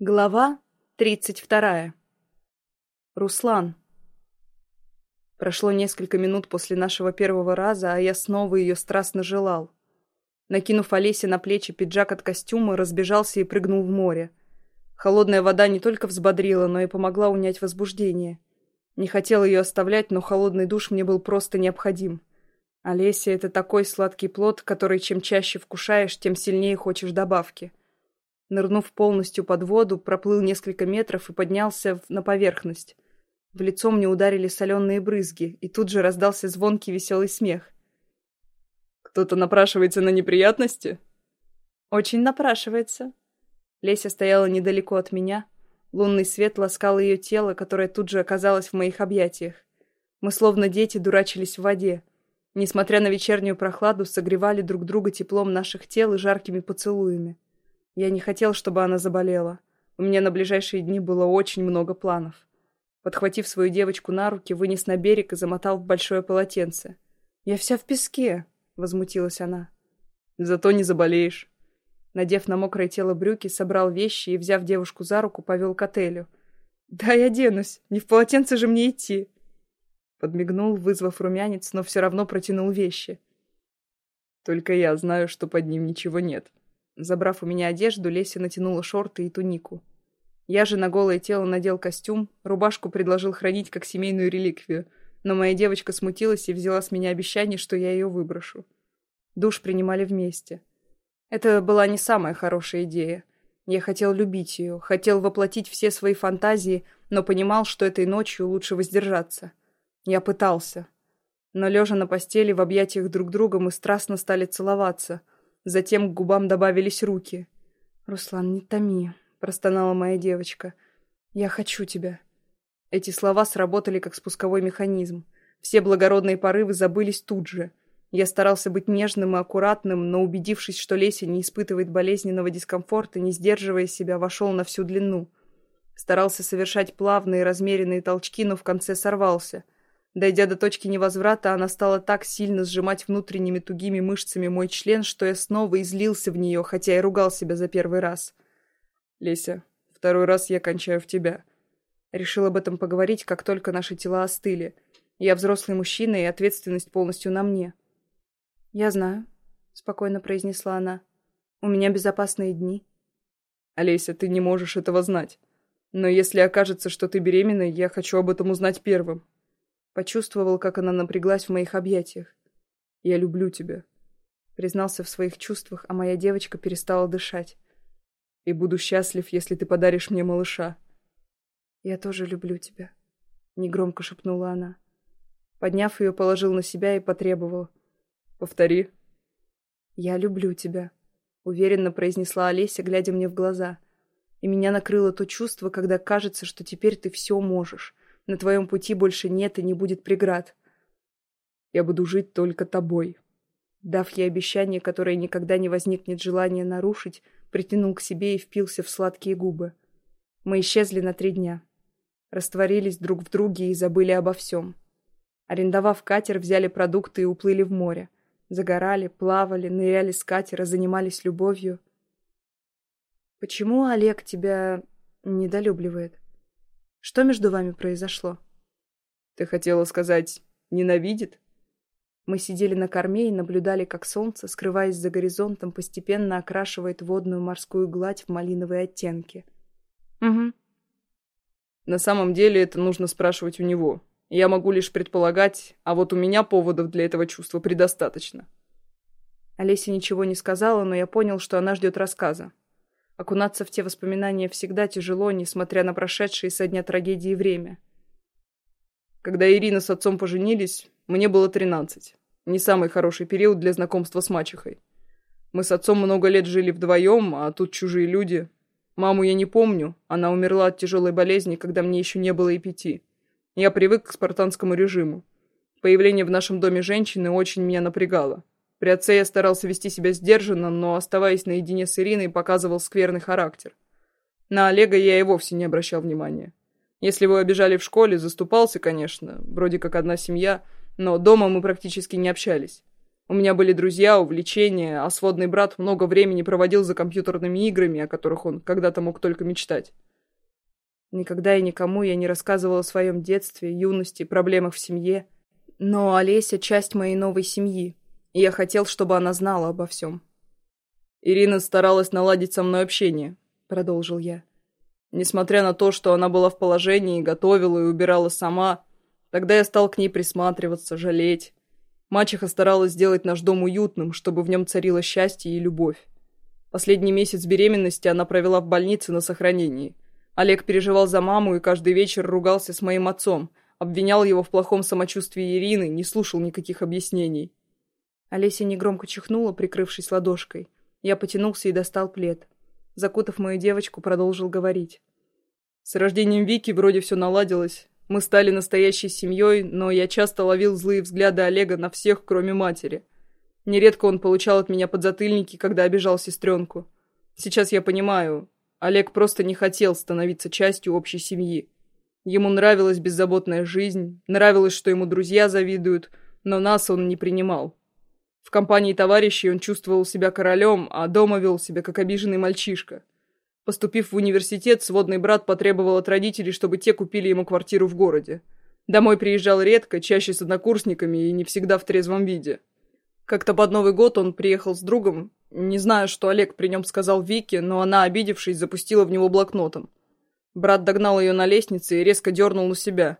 Глава тридцать вторая. Руслан. Прошло несколько минут после нашего первого раза, а я снова ее страстно желал. Накинув Олесе на плечи пиджак от костюма, разбежался и прыгнул в море. Холодная вода не только взбодрила, но и помогла унять возбуждение. Не хотел ее оставлять, но холодный душ мне был просто необходим. Олеся — это такой сладкий плод, который чем чаще вкушаешь, тем сильнее хочешь добавки. Нырнув полностью под воду, проплыл несколько метров и поднялся на поверхность. В лицо мне ударили соленые брызги, и тут же раздался звонкий веселый смех. «Кто-то напрашивается на неприятности?» «Очень напрашивается». Леся стояла недалеко от меня. Лунный свет ласкал ее тело, которое тут же оказалось в моих объятиях. Мы словно дети дурачились в воде. Несмотря на вечернюю прохладу, согревали друг друга теплом наших тел и жаркими поцелуями. Я не хотел, чтобы она заболела. У меня на ближайшие дни было очень много планов. Подхватив свою девочку на руки, вынес на берег и замотал в большое полотенце. «Я вся в песке», — возмутилась она. «Зато не заболеешь». Надев на мокрое тело брюки, собрал вещи и, взяв девушку за руку, повел к отелю. «Да, я денусь. Не в полотенце же мне идти». Подмигнул, вызвав румянец, но все равно протянул вещи. «Только я знаю, что под ним ничего нет», Забрав у меня одежду, Леся натянула шорты и тунику. Я же на голое тело надел костюм, рубашку предложил хранить как семейную реликвию, но моя девочка смутилась и взяла с меня обещание, что я ее выброшу. Душ принимали вместе. Это была не самая хорошая идея. Я хотел любить ее, хотел воплотить все свои фантазии, но понимал, что этой ночью лучше воздержаться. Я пытался. Но лежа на постели в объятиях друг друга мы страстно стали целоваться — Затем к губам добавились руки. «Руслан, не томи», — простонала моя девочка. «Я хочу тебя». Эти слова сработали как спусковой механизм. Все благородные порывы забылись тут же. Я старался быть нежным и аккуратным, но, убедившись, что Леся не испытывает болезненного дискомфорта, не сдерживая себя, вошел на всю длину. Старался совершать плавные, размеренные толчки, но в конце сорвался — Дойдя до точки невозврата, она стала так сильно сжимать внутренними тугими мышцами мой член, что я снова излился в нее, хотя и ругал себя за первый раз. «Леся, второй раз я кончаю в тебя». Решил об этом поговорить, как только наши тела остыли. Я взрослый мужчина, и ответственность полностью на мне. «Я знаю», — спокойно произнесла она. «У меня безопасные дни». «Олеся, ты не можешь этого знать. Но если окажется, что ты беременна, я хочу об этом узнать первым». Почувствовал, как она напряглась в моих объятиях. «Я люблю тебя», — признался в своих чувствах, а моя девочка перестала дышать. «И буду счастлив, если ты подаришь мне малыша». «Я тоже люблю тебя», — негромко шепнула она. Подняв ее, положил на себя и потребовал. «Повтори». «Я люблю тебя», — уверенно произнесла Олеся, глядя мне в глаза. И меня накрыло то чувство, когда кажется, что теперь ты все можешь, на твоем пути больше нет и не будет преград. Я буду жить только тобой. Дав ей обещание, которое никогда не возникнет желания нарушить, притянул к себе и впился в сладкие губы. Мы исчезли на три дня. Растворились друг в друге и забыли обо всем. Арендовав катер, взяли продукты и уплыли в море. Загорали, плавали, ныряли с катера, занимались любовью. «Почему Олег тебя недолюбливает?» Что между вами произошло? Ты хотела сказать «ненавидит»? Мы сидели на корме и наблюдали, как солнце, скрываясь за горизонтом, постепенно окрашивает водную морскую гладь в малиновые оттенки. Угу. На самом деле это нужно спрашивать у него. Я могу лишь предполагать, а вот у меня поводов для этого чувства предостаточно. Олеся ничего не сказала, но я понял, что она ждет рассказа. Окунаться в те воспоминания всегда тяжело, несмотря на прошедшее со дня трагедии время. Когда Ирина с отцом поженились, мне было тринадцать. Не самый хороший период для знакомства с мачехой. Мы с отцом много лет жили вдвоем, а тут чужие люди. Маму я не помню, она умерла от тяжелой болезни, когда мне еще не было и пяти. Я привык к спартанскому режиму. Появление в нашем доме женщины очень меня напрягало. При отце я старался вести себя сдержанно, но, оставаясь наедине с Ириной, показывал скверный характер. На Олега я и вовсе не обращал внимания. Если его обижали в школе, заступался, конечно, вроде как одна семья, но дома мы практически не общались. У меня были друзья, увлечения, а сводный брат много времени проводил за компьютерными играми, о которых он когда-то мог только мечтать. Никогда и никому я не рассказывала о своем детстве, юности, проблемах в семье. Но Олеся — часть моей новой семьи, и я хотел, чтобы она знала обо всем. Ирина старалась наладить со мной общение, — продолжил я. Несмотря на то, что она была в положении, готовила и убирала сама, тогда я стал к ней присматриваться, жалеть. Мачеха старалась сделать наш дом уютным, чтобы в нем царило счастье и любовь. Последний месяц беременности она провела в больнице на сохранении. Олег переживал за маму и каждый вечер ругался с моим отцом, обвинял его в плохом самочувствии Ирины, не слушал никаких объяснений. Олеся негромко чихнула, прикрывшись ладошкой. Я потянулся и достал плед. Закутав мою девочку, продолжил говорить. С рождением Вики вроде все наладилось. Мы стали настоящей семьей, но я часто ловил злые взгляды Олега на всех, кроме матери. Нередко он получал от меня подзатыльники, когда обижал сестренку. Сейчас я понимаю, Олег просто не хотел становиться частью общей семьи. Ему нравилась беззаботная жизнь, нравилось, что ему друзья завидуют, но нас он не принимал. В компании товарищей он чувствовал себя королем, а дома вел себя как обиженный мальчишка. Поступив в университет, сводный брат потребовал от родителей, чтобы те купили ему квартиру в городе. Домой приезжал редко, чаще с однокурсниками и не всегда в трезвом виде. Как-то под Новый год он приехал с другом. Не знаю, что Олег при нем сказал Вике, но она, обидевшись, запустила в него блокнотом. Брат догнал ее на лестнице и резко дернул на себя.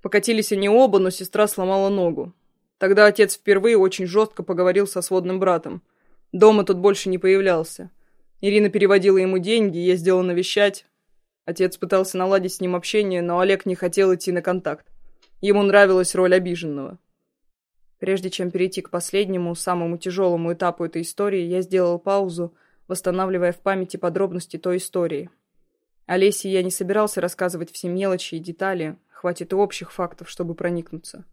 Покатились они оба, но сестра сломала ногу. Тогда отец впервые очень жестко поговорил со сводным братом. Дома тот больше не появлялся. Ирина переводила ему деньги, ездила навещать. Отец пытался наладить с ним общение, но Олег не хотел идти на контакт. Ему нравилась роль обиженного. Прежде чем перейти к последнему, самому тяжелому этапу этой истории, я сделал паузу, восстанавливая в памяти подробности той истории. Олесе я не собирался рассказывать все мелочи и детали, хватит и общих фактов, чтобы проникнуться.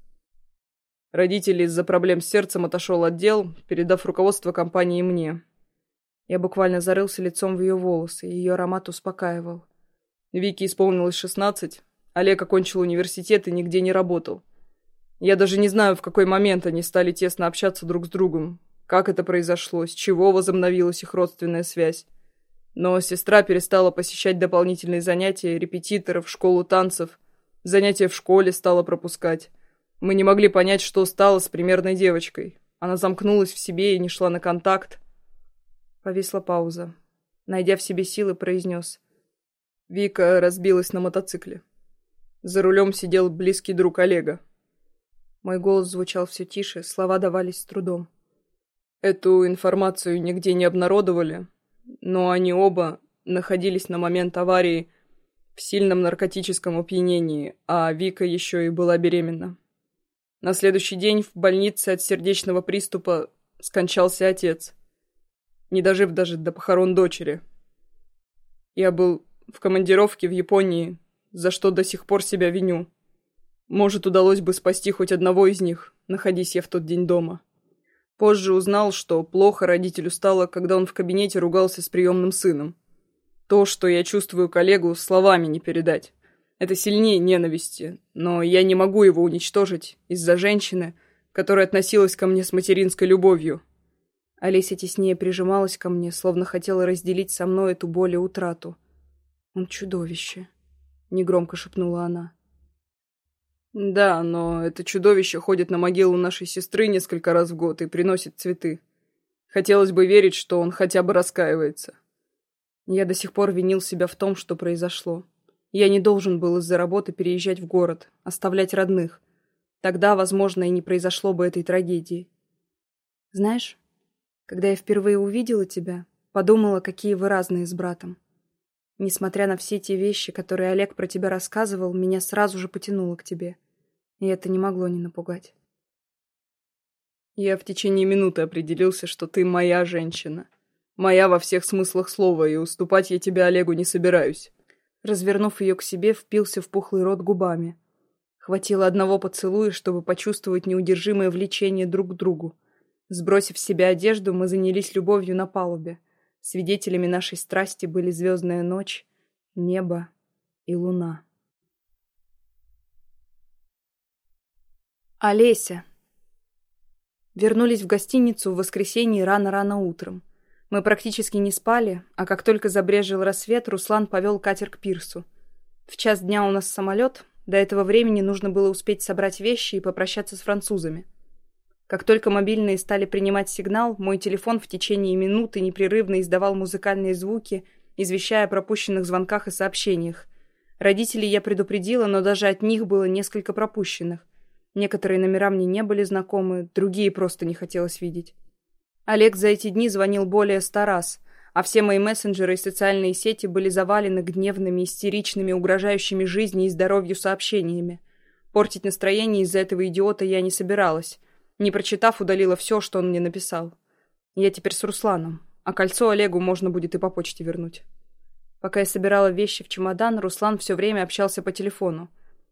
Родители из-за проблем с сердцем отошел отдел, передав руководство компании мне. Я буквально зарылся лицом в ее волосы, и ее аромат успокаивал. Вике исполнилось шестнадцать, Олег окончил университет и нигде не работал. Я даже не знаю, в какой момент они стали тесно общаться друг с другом, как это произошло, с чего возобновилась их родственная связь. Но сестра перестала посещать дополнительные занятия, репетиторов, школу танцев, занятия в школе стала пропускать. Мы не могли понять, что стало с примерной девочкой. Она замкнулась в себе и не шла на контакт. Повисла пауза. Найдя в себе силы, произнес. Вика разбилась на мотоцикле. За рулем сидел близкий друг Олега. Мой голос звучал все тише, слова давались с трудом. Эту информацию нигде не обнародовали, но они оба находились на момент аварии в сильном наркотическом опьянении, а Вика еще и была беременна. На следующий день в больнице от сердечного приступа скончался отец, не дожив даже до похорон дочери. Я был в командировке в Японии, за что до сих пор себя виню. Может, удалось бы спасти хоть одного из них, находясь я в тот день дома. Позже узнал, что плохо родителю стало, когда он в кабинете ругался с приемным сыном. То, что я чувствую коллегу, словами не передать. Это сильнее ненависти, но я не могу его уничтожить из-за женщины, которая относилась ко мне с материнской любовью. Олеся теснее прижималась ко мне, словно хотела разделить со мной эту боль и утрату. «Он чудовище», — негромко шепнула она. «Да, но это чудовище ходит на могилу нашей сестры несколько раз в год и приносит цветы. Хотелось бы верить, что он хотя бы раскаивается». Я до сих пор винил себя в том, что произошло. Я не должен был из-за работы переезжать в город, оставлять родных. Тогда, возможно, и не произошло бы этой трагедии. Знаешь, когда я впервые увидела тебя, подумала, какие вы разные с братом. Несмотря на все те вещи, которые Олег про тебя рассказывал, меня сразу же потянуло к тебе. И это не могло не напугать. Я в течение минуты определился, что ты моя женщина. Моя во всех смыслах слова, и уступать я тебе Олегу не собираюсь развернув ее к себе, впился в пухлый рот губами. Хватило одного поцелуя, чтобы почувствовать неудержимое влечение друг к другу. Сбросив с себя одежду, мы занялись любовью на палубе. Свидетелями нашей страсти были звездная ночь, небо и луна. Олеся. Вернулись в гостиницу в воскресенье рано-рано утром. Мы практически не спали, а как только забрежил рассвет, Руслан повел катер к пирсу. В час дня у нас самолет, до этого времени нужно было успеть собрать вещи и попрощаться с французами. Как только мобильные стали принимать сигнал, мой телефон в течение минуты непрерывно издавал музыкальные звуки, извещая о пропущенных звонках и сообщениях. Родителей я предупредила, но даже от них было несколько пропущенных. Некоторые номера мне не были знакомы, другие просто не хотелось видеть. Олег за эти дни звонил более ста раз, а все мои мессенджеры и социальные сети были завалены гневными, истеричными, угрожающими жизни и здоровью сообщениями. Портить настроение из-за этого идиота я не собиралась. Не прочитав, удалила все, что он мне написал. Я теперь с Русланом, а кольцо Олегу можно будет и по почте вернуть. Пока я собирала вещи в чемодан, Руслан все время общался по телефону.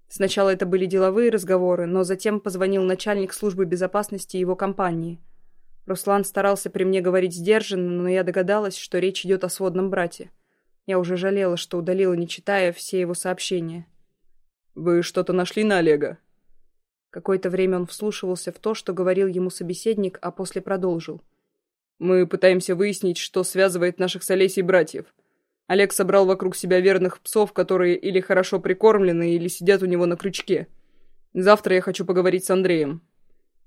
Сначала это были деловые разговоры, но затем позвонил начальник службы безопасности его компании. Руслан старался при мне говорить сдержанно, но я догадалась, что речь идет о сводном брате. Я уже жалела, что удалила, не читая, все его сообщения. «Вы что-то нашли на Олега?» Какое-то время он вслушивался в то, что говорил ему собеседник, а после продолжил. «Мы пытаемся выяснить, что связывает наших с Олесей братьев. Олег собрал вокруг себя верных псов, которые или хорошо прикормлены, или сидят у него на крючке. Завтра я хочу поговорить с Андреем».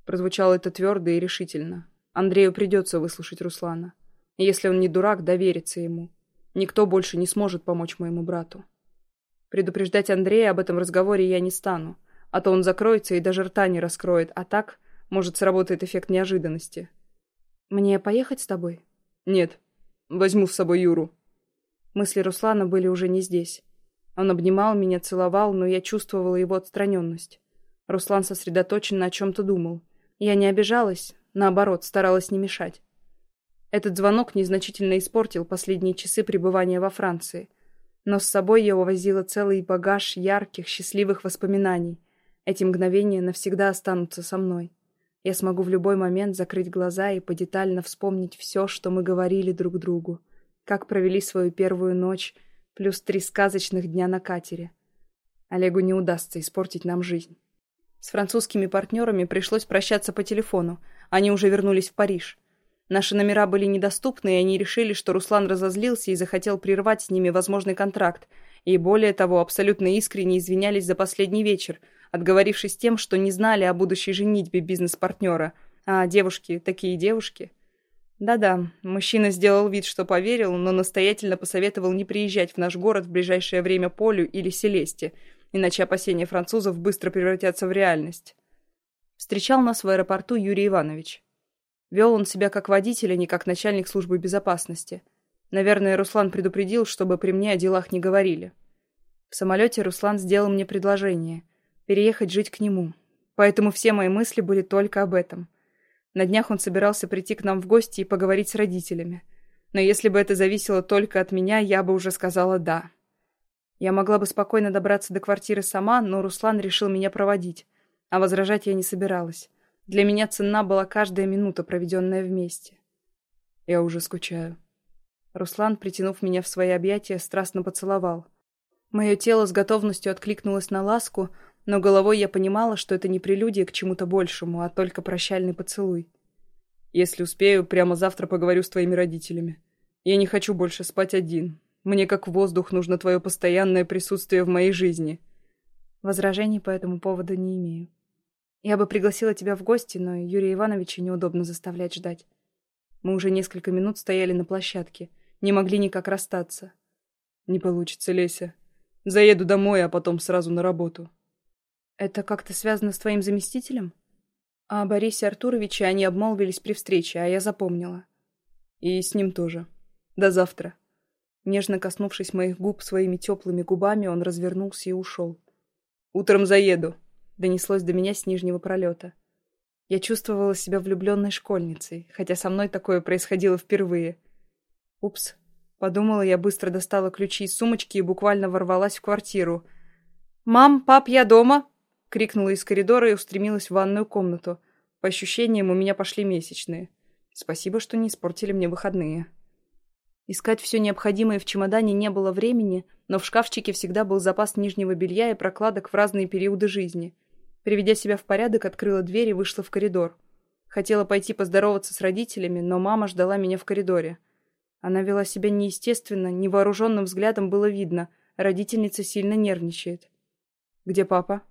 Прозвучало это твердо и решительно. Андрею придется выслушать Руслана. Если он не дурак, довериться ему. Никто больше не сможет помочь моему брату. Предупреждать Андрея об этом разговоре я не стану. А то он закроется и даже рта не раскроет, а так, может, сработает эффект неожиданности. «Мне поехать с тобой?» «Нет. Возьму с собой Юру». Мысли Руслана были уже не здесь. Он обнимал меня, целовал, но я чувствовала его отстраненность. Руслан сосредоточенно о чем-то думал. Я не обижалась, наоборот, старалась не мешать. Этот звонок незначительно испортил последние часы пребывания во Франции. Но с собой я увозила целый багаж ярких, счастливых воспоминаний, эти мгновения навсегда останутся со мной. Я смогу в любой момент закрыть глаза и подетально вспомнить все, что мы говорили друг другу, как провели свою первую ночь, плюс три сказочных дня на катере. Олегу не удастся испортить нам жизнь. С французскими партнерами пришлось прощаться по телефону, они уже вернулись в Париж. Наши номера были недоступны, и они решили, что Руслан разозлился и захотел прервать с ними возможный контракт, и более того, абсолютно искренне извинялись за последний вечер – отговорившись тем, что не знали о будущей женитьбе бизнес-партнера. А девушки, такие девушки. Да-да, мужчина сделал вид, что поверил, но настоятельно посоветовал не приезжать в наш город в ближайшее время Полю или Селесте, иначе опасения французов быстро превратятся в реальность. Встречал нас в аэропорту Юрий Иванович. Вел он себя как водитель, а не как начальник службы безопасности. Наверное, Руслан предупредил, чтобы при мне о делах не говорили. В самолете Руслан сделал мне предложение переехать жить к нему. Поэтому все мои мысли были только об этом. На днях он собирался прийти к нам в гости и поговорить с родителями. Но если бы это зависело только от меня, я бы уже сказала «да». Я могла бы спокойно добраться до квартиры сама, но Руслан решил меня проводить. А возражать я не собиралась. Для меня ценна была каждая минута, проведенная вместе. Я уже скучаю. Руслан, притянув меня в свои объятия, страстно поцеловал. Мое тело с готовностью откликнулось на ласку, но головой я понимала, что это не прелюдия к чему-то большему, а только прощальный поцелуй. Если успею, прямо завтра поговорю с твоими родителями. Я не хочу больше спать один. Мне как воздух нужно твое постоянное присутствие в моей жизни. Возражений по этому поводу не имею. Я бы пригласила тебя в гости, но Юрия Ивановича неудобно заставлять ждать. Мы уже несколько минут стояли на площадке, не могли никак расстаться. Не получится, Леся. Заеду домой, а потом сразу на работу. Это как-то связано с твоим заместителем? О Борисе Артуровиче они обмолвились при встрече, а я запомнила. И с ним тоже. До завтра. Нежно коснувшись моих губ своими теплыми губами, он развернулся и ушел. «Утром заеду», — донеслось до меня с нижнего пролета. Я чувствовала себя влюбленной школьницей, хотя со мной такое происходило впервые. «Упс», — подумала я, быстро достала ключи из сумочки и буквально ворвалась в квартиру. «Мам, пап, я дома!» Крикнула из коридора и устремилась в ванную комнату. По ощущениям, у меня пошли месячные. Спасибо, что не испортили мне выходные. Искать все необходимое в чемодане не было времени, но в шкафчике всегда был запас нижнего белья и прокладок в разные периоды жизни. Приведя себя в порядок, открыла дверь и вышла в коридор. Хотела пойти поздороваться с родителями, но мама ждала меня в коридоре. Она вела себя неестественно, невооруженным взглядом было видно. Родительница сильно нервничает. «Где папа?»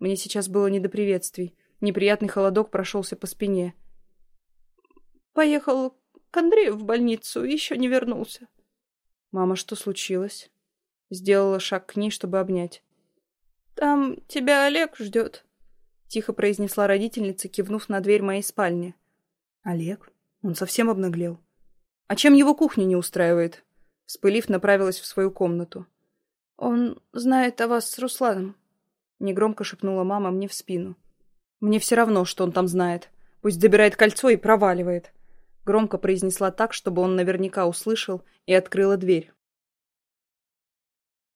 Мне сейчас было не до приветствий. Неприятный холодок прошелся по спине. «Поехал к Андрею в больницу, еще не вернулся». «Мама, что случилось?» Сделала шаг к ней, чтобы обнять. «Там тебя Олег ждет», — тихо произнесла родительница, кивнув на дверь моей спальни. «Олег? Он совсем обнаглел. А чем его кухня не устраивает?» Вспылив, направилась в свою комнату. «Он знает о вас с Русланом», — негромко шепнула мама мне в спину. «Мне все равно, что он там знает. Пусть забирает кольцо и проваливает», — громко произнесла так, чтобы он наверняка услышал, и открыла дверь.